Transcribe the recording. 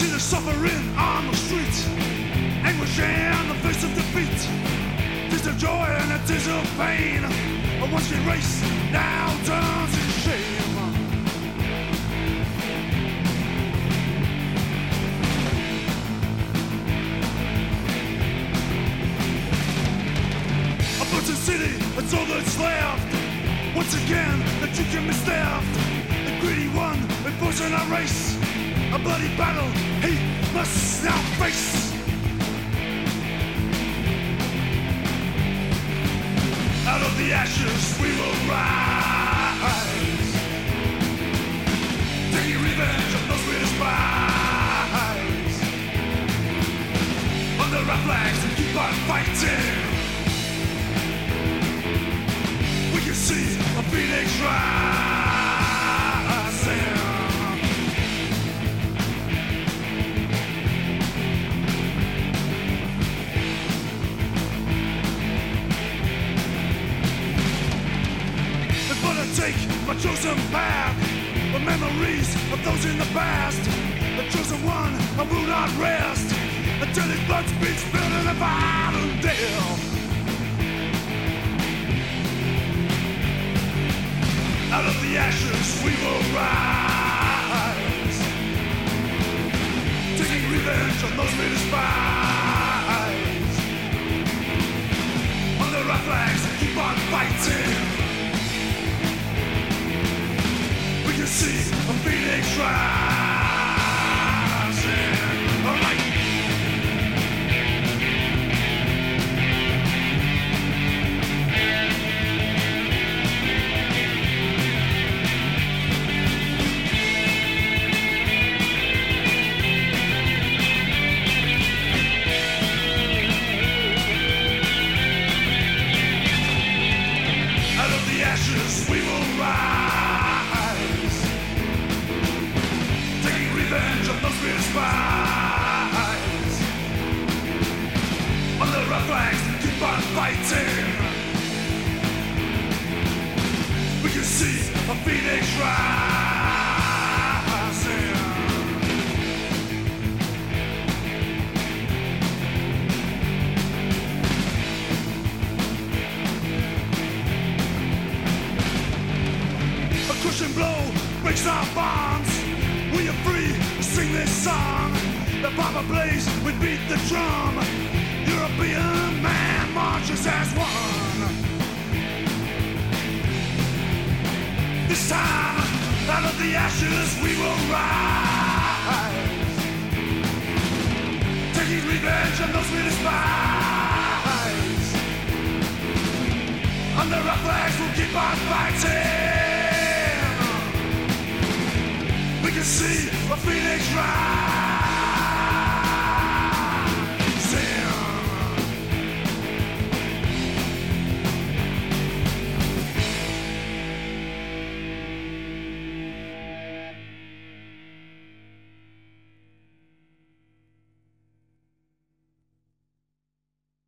see the suffering on the street, anguish in the face of defeat. Tis of joy and a it is of pain, A once race now turns to shame. A virgin city, it's all that's left. Once again, the can be theft. The greedy one, enforcing our race. A bloody battle, he must now face. Out of the ashes we will rise. Taking revenge on those we despise Under our flags keep on fighting My chosen path. The memories of those in the past. The chosen one, I will not rest until his blood speaks spilled in a violent deal. Out of the ashes we will rise, taking revenge on those we despise. Fighting. We can see a phoenix rising. Blow our bonds. We are free to sing this song. The bomber blaze, we beat the drum. European man marches as one. This time, out of the ashes, we will rise. Taking revenge on those we despise. Under our flags, we'll keep on fighting. Can see a phoenix rise.